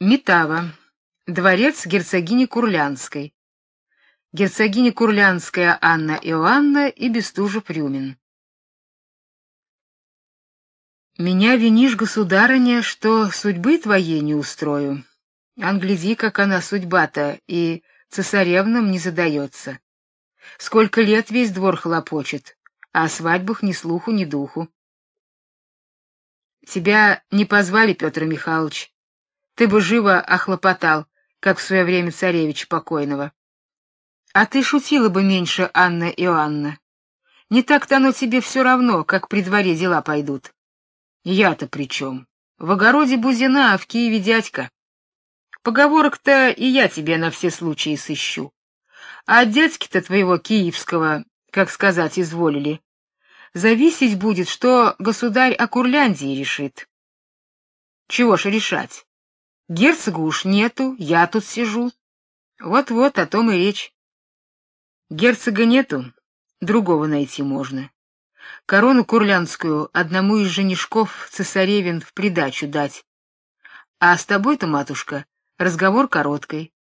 Метава. Дворец герцогини Курлянской. Герцогиня Курлянская Анна Иоанна и Бестужев-Рюмин. Меня винишь, государыня, что судьбы твоей не устрою. Ан, гляди, как она судьба-то, и цесаревнам не задается. Сколько лет весь двор хлопочет, а о свадьбах ни слуху, ни духу. Тебя не позвали, Петр Михайлович. Ты бы живо охлопотал, как в свое время царевич покойного. А ты шутила бы меньше, Анна Иоанна. Не так-то оно тебе все равно, как при дворе дела пойдут. Я-то при чем? В огороде Бузина, а в Киеве дядька. Поговорок-то и я тебе на все случаи сыщу. А от дядьки-то твоего киевского, как сказать, изволили, зависеть будет, что государь о Курляндии решит. Чего ж решать? Герцога уж нету, я тут сижу. Вот-вот о том и речь. Герцога нету, другого найти можно. Корону курлянскую одному из женишков цесаревин в придачу дать. А с тобой-то, матушка, разговор короткий.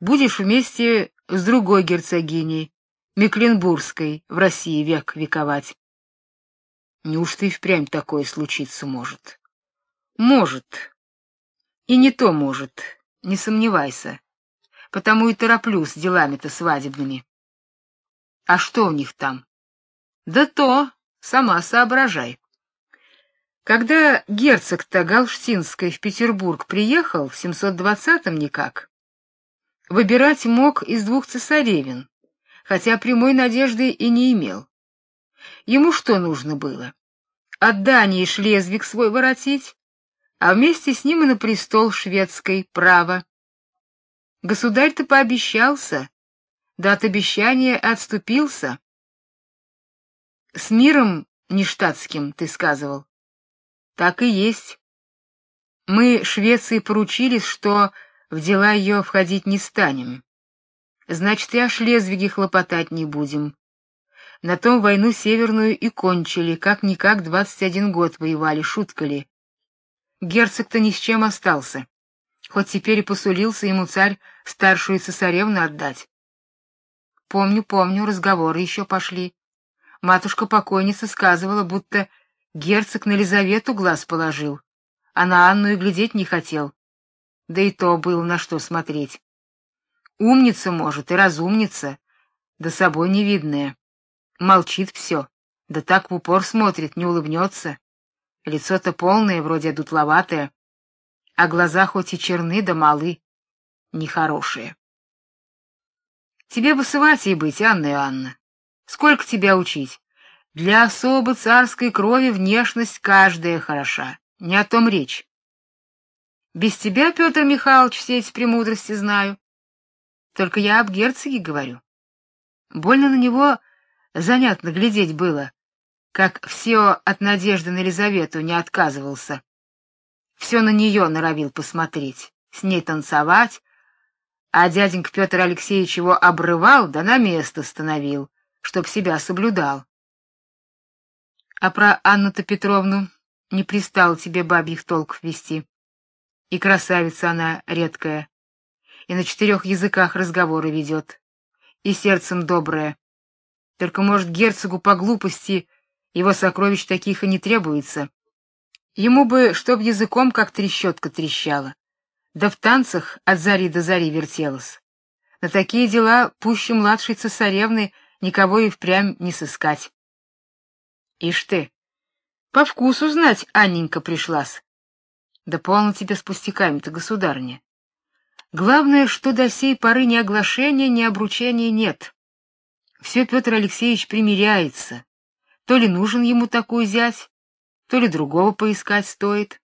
Будешь вместе с другой герцогиней, Мекленбургской, в России век вековать. Неужто и впрямь такое случиться может? Может. И не то может, не сомневайся. Потому и тороплюсь с делами-то свадебными. А что у них там? Да то, сама соображай. Когда герцог-то Галштинский в Петербург приехал в 720-м никак, выбирать мог из двух цесаревин, хотя прямой надежды и не имел. Ему что нужно было? От Дании Шлезвиг свой воротить, а вместе с ним и на престол шведской право. Государь-то пообещался, да от обещания отступился. С миром нештатским, ты сказывал. Так и есть. Мы Швеции поручились, что в дела ее входить не станем. Значит, и о Шлезвиге хлопотать не будем. На том войну северную и кончили, как никак двадцать один год воевали, шутка ли. Герцог-то ни с чем остался. Хоть теперь и посулился ему царь старшую цесаревну отдать. Помню, помню, разговоры еще пошли. Матушка-покойница сказывала, будто герцог на Лизавету глаз положил, а на Анну и глядеть не хотел. Да и то было на что смотреть. Умница, может, и разумница, да собой невидная. Молчит все, да так в упор смотрит, не улыбнется. Лицо-то полное, вроде дутловатое, а глаза хоть и черны да малы, нехорошие. Тебе бы с Ватей быть, Анна Иоанна. Сколько тебя учить? Для особо царской крови внешность каждая хороша. Не о том речь. Без тебя, Петр Михайлович, все эти премудрости знаю. Только я об герцоге говорю. Больно на него Занятно глядеть было, как все от надежды на Елизавету не отказывался. Все на нее норовил посмотреть, с ней танцевать, а дяденька Петр Алексеевич его обрывал да на место становил, чтоб себя соблюдал. А про Анну-то Петровну не пристал тебе бабьих толков вести. И красавица она редкая, и на четырех языках разговоры ведет, и сердцем добрая, только, может, герцогу по глупости его сокровищ таких и не требуется. Ему бы, чтоб языком как трещотка трещала, да в танцах от зари до зари вертелась. На такие дела пуще младшей цесаревны никого и впрямь не сыскать. Ишь ты, по вкусу знать Анненька пришлась. Да полно тебе с пустяками-то, государыня. Главное, что до сей поры ни оглашения, ни обручения нет. Все Петр Алексеевич примиряется. То ли нужен ему такой зять, то ли другого поискать стоит.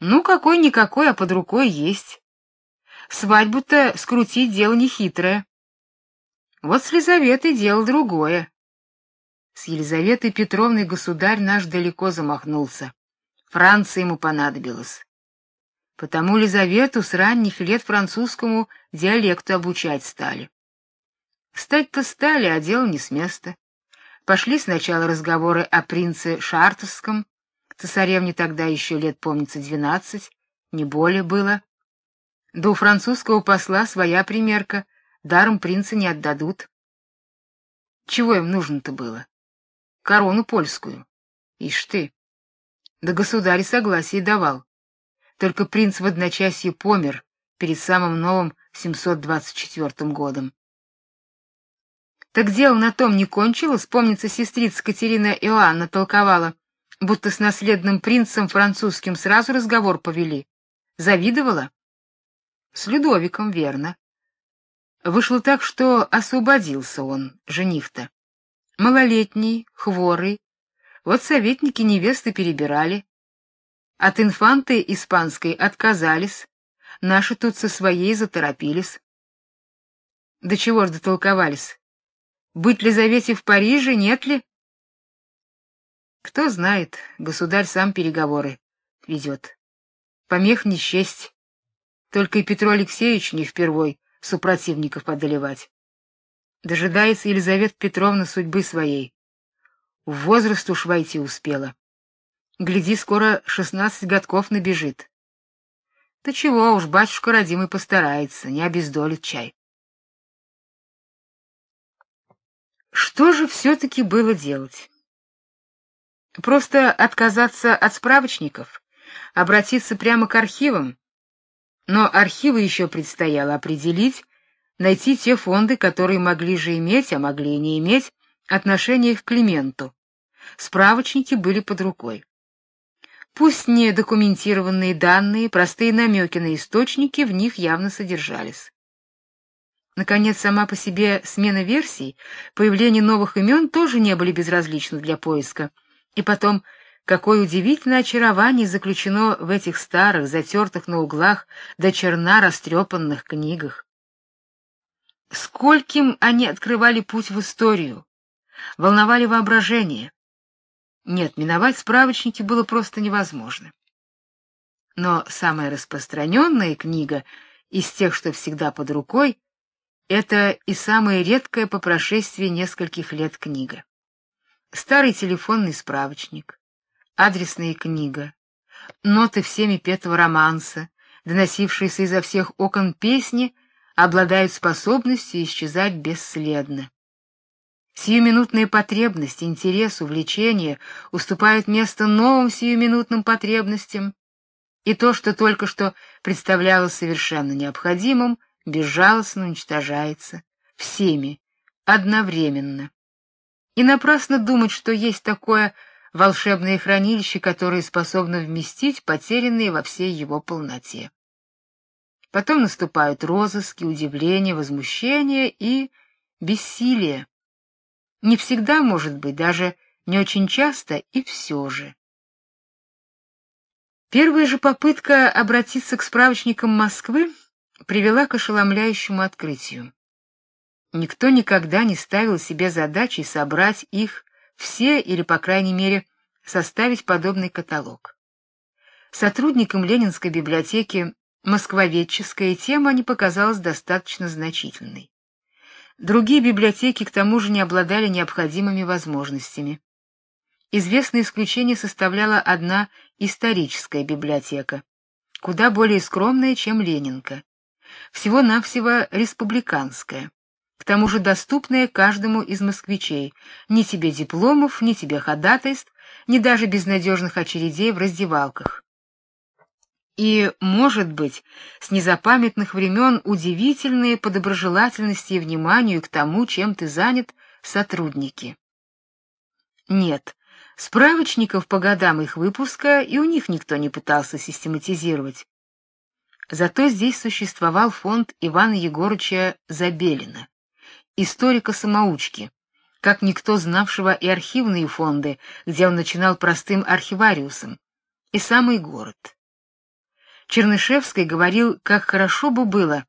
Ну, какой-никакой, а под рукой есть. Свадьбу-то скрутить дело нехитрое. Вот с Елизаветой дело другое. С Елизаветой Петровной государь наш далеко замахнулся. Франция ему понадобилась. Потому Елизавету с ранних лет французскому диалекту обучать стали. Стать-то стали, а дело не с места. Пошли сначала разговоры о принце Шартовском. Цесаревне тогда еще лет, помнится, двенадцать, не более было. Да у французского посла своя примерка, даром принца не отдадут. Чего им нужно-то было? Корону польскую. Ишь ты. Да государь согласие давал. Только принц в одночасье помер перед самым новым 724 годом. Так дело на том не кончилось, помнится, сестрица Катерина Иоанна толковала, будто с наследным принцем французским сразу разговор повели. Завидовала? С Людовиком, верно. Вышло так, что освободился он, жених-то. Малолетний, хворый. Вот советники невесты перебирали. От инфанты испанской отказались. Наши тут со своей заторопились. До чего ж дотолковались? Быть Лизавете в Париже, нет ли? Кто знает, государь сам переговоры ведет. Помех не счесть. Только и Петру Алексеевич не впервой супротивников подолевать. Дожидается Елизавета Петровна судьбы своей. В возраст уж войти успела. Гляди, скоро шестнадцать годков набежит. Да чего уж, батюшка родимый постарается, не обездолит чай. Что же все таки было делать? Просто отказаться от справочников, обратиться прямо к архивам. Но архивы еще предстояло определить, найти те фонды, которые могли же иметь, а могли и не иметь отношение к Клименту. Справочники были под рукой. Пусть не документированные данные, простые намеки на источники в них явно содержались. Наконец, сама по себе смена версий, появление новых имен тоже не были безразличны для поиска. И потом, какое удивительное очарование заключено в этих старых, затертых на углах до черна растрепанных книгах. Скольким они открывали путь в историю, волновали воображение. Нет, миновать справочники было просто невозможно. Но самая распространенная книга из тех, что всегда под рукой, это и самая редкая по прошествии нескольких лет книга. Старый телефонный справочник, адресная книга, ноты всеми петого романса, доносившиеся изо всех окон песни, обладают способностью исчезать бесследно. Сиюминутные потребности, интерес, увлечение уступают место новым сиюминутным потребностям, и то, что только что представлялось совершенно необходимым, безжалостно уничтожается всеми одновременно. И напрасно думать, что есть такое волшебное хранилище, которое способно вместить потерянные во всей его полноте. Потом наступают розыски, удивление, возмущение и бессилие. Не всегда, может быть, даже не очень часто и все же. Первая же попытка обратиться к справочникам Москвы привела к ошеломляющему открытию. Никто никогда не ставил себе задачей собрать их все или, по крайней мере, составить подобный каталог. Сотрудникам Ленинской библиотеки москвоведческая тема не показалась достаточно значительной. Другие библиотеки к тому же не обладали необходимыми возможностями. Известное исключение составляла одна историческая библиотека, куда более скромная, чем Ленинка всего-навсего республиканская, к тому же доступная каждому из москвичей. Ни тебе дипломов, ни тебе ходатайств, ни даже безнадежных очередей в раздевалках. И, может быть, с незапамятных времен удивительные по доброжелательности и вниманию к тому, чем ты занят, сотрудники. Нет, справочников по годам их выпуска и у них никто не пытался систематизировать. Зато здесь существовал фонд Ивана Егорыча Забелина, историка-самоучки, как никто знавшего и архивные фонды, где он начинал простым архивариусом, и самый город. Чернышевский говорил, как хорошо бы было,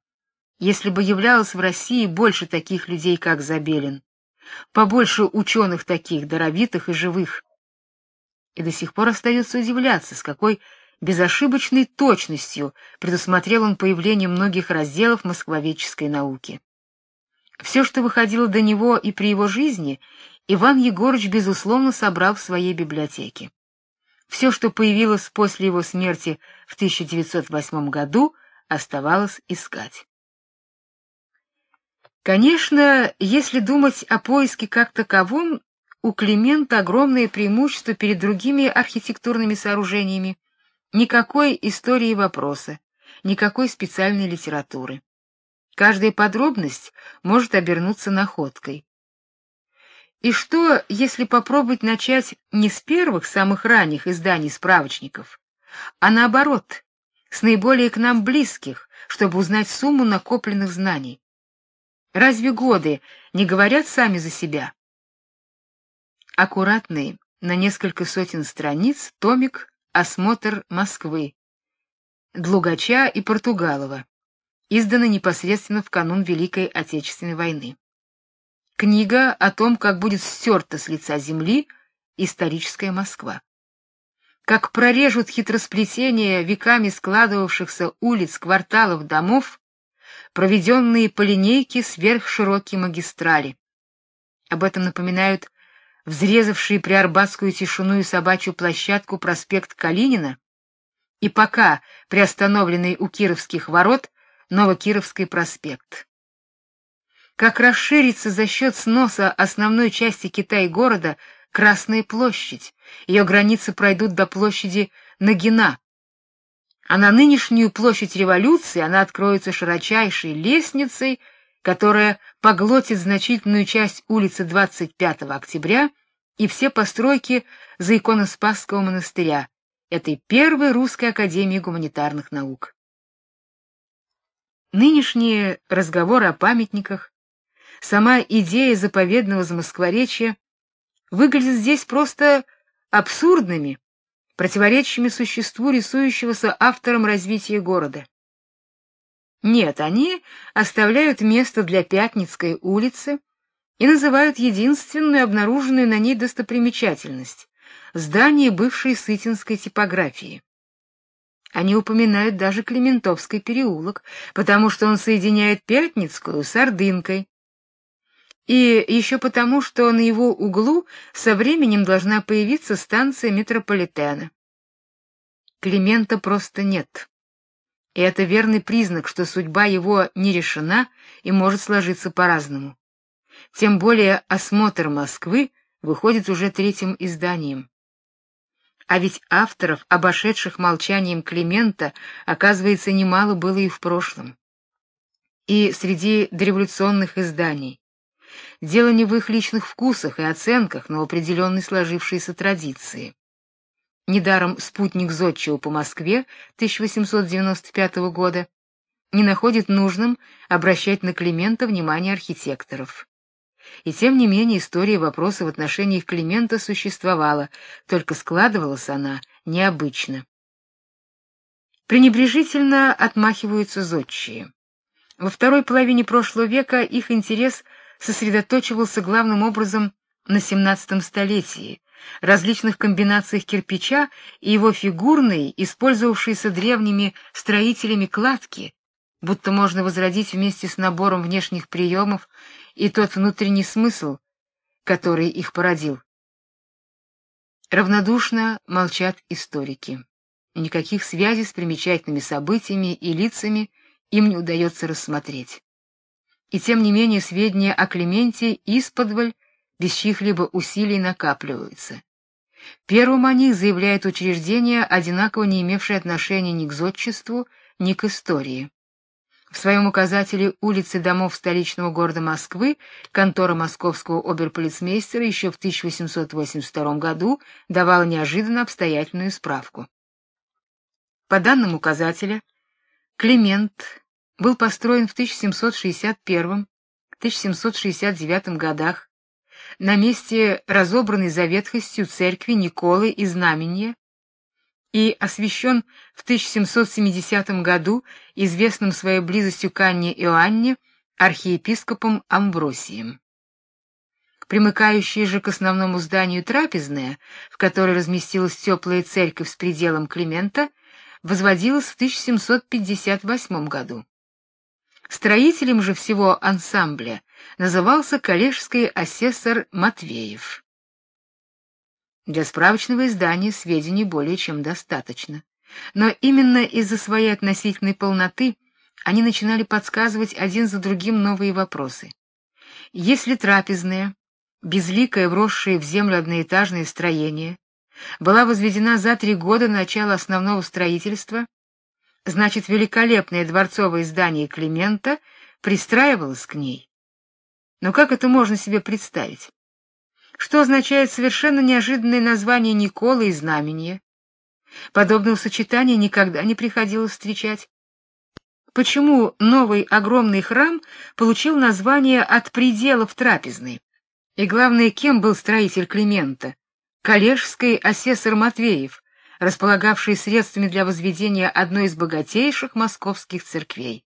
если бы являлось в России больше таких людей, как Забелин, побольше ученых таких, даровитых и живых. И до сих пор остается удивляться, с какой безошибочной точностью предусмотрел он появление многих разделов москвоведческой науки. Все, что выходило до него и при его жизни, Иван Егорович безусловно собрал в своей библиотеке. Все, что появилось после его смерти в 1908 году, оставалось искать. Конечно, если думать о поиске как таковом, у Климента огромное преимущество перед другими архитектурными сооружениями. Никакой истории вопроса, никакой специальной литературы. Каждая подробность может обернуться находкой. И что, если попробовать начать не с первых, самых ранних изданий справочников, а наоборот, с наиболее к нам близких, чтобы узнать сумму накопленных знаний? Разве годы не говорят сами за себя? Аккуратный, на несколько сотен страниц, томик «Осмотр Москвы» Длугача и Португалова, изданный непосредственно в канун Великой Отечественной войны. Книга о том, как будет стерта с лица земли историческая Москва. Как прорежут хитросплетения веками складывавшихся улиц, кварталов, домов, проведенные по линейке сверхширокие магистрали. Об этом напоминают взрезавшие приарбатскую тишину и собачью площадку проспект Калинина и пока приостановленный у Кировских ворот Новокировский проспект. Как расширится за счет сноса основной части Китай-города Красная площадь. Ее границы пройдут до площади Нагина. А на нынешнюю площадь революции она откроется широчайшей лестницей, которая поглотит значительную часть улицы 25 октября и все постройки за иконоспасского монастыря, этой первой русской академии гуманитарных наук. Нынешние разговоры о памятниках, сама идея заповедного замоскворечья выглядят здесь просто абсурдными, противоречащими существу рисующегося автором развития города. Нет, они оставляют место для Пятницкой улицы и называют единственную обнаруженную на ней достопримечательность здание бывшей сытинской типографии. Они упоминают даже Клементовский переулок, потому что он соединяет Пятницкую с Ордынкой. И еще потому, что на его углу со временем должна появиться станция метрополитена. Климента просто нет. И это верный признак, что судьба его не решена и может сложиться по-разному. Тем более осмотр Москвы выходит уже третьим изданием. А ведь авторов, обошедших молчанием Климента, оказывается, немало было и в прошлом. И среди дореволюционных изданий. Дело не в их личных вкусах и оценках, но в определенной сложившейся традиции. Недаром спутник Зодчего по Москве 1895 года не находит нужным обращать на Климента внимание архитекторов. И тем не менее история вопроса в отношении Климента существовала, только складывалась она необычно. Пренебрежительно отмахиваются зодчие. Во второй половине прошлого века их интерес сосредоточивался главным образом на XVII столетии, различных комбинациях кирпича и его фигурной, использовавшейся древними строителями кладки, будто можно возродить вместе с набором внешних приемов и тот внутренний смысл, который их породил. Равнодушно молчат историки. Никаких связей с примечательными событиями и лицами им не удается рассмотреть. И тем не менее сведения о Клементе исподволь без чьих-либо усилий накапливаются. Первым о них заявляет учреждение, одинаково не имевшее отношения ни к зодчеству, ни к истории. В своем указателе улицы домов столичного города Москвы контора московского оберполицмейстера еще в 1882 году давала неожиданно обстоятельную справку. По данным указателя, Климент был построен в 1761-1769 годах на месте разобранной за ветхостью церкви Николы и Знамения и освящен в 1770 году известным своей близостью к Анне Иоанне архиепископом Амвросием. Примыкающая же к основному зданию трапезная, в которой разместилась теплая церковь с пределом Климента, возводилась в 1758 году. Строителем же всего ансамбля назывался коллежский асессор Матвеев. Для справочного издания сведений более чем достаточно. Но именно из-за своей относительной полноты они начинали подсказывать один за другим новые вопросы. Если трапезная, безликое вросшее в землю одноэтажное строение, была возведена за три года начала основного строительства, значит, великолепное дворцовое здание Климента пристраивалось к ней. Но как это можно себе представить? Что означает совершенно неожиданное название Николы и Знамения? Подобного сочетания никогда не приходилось встречать. Почему новый огромный храм получил название от пределов трапезной? И главное, кем был строитель Климента? Коллежский асессор Матвеев, располагавший средствами для возведения одной из богатейших московских церквей.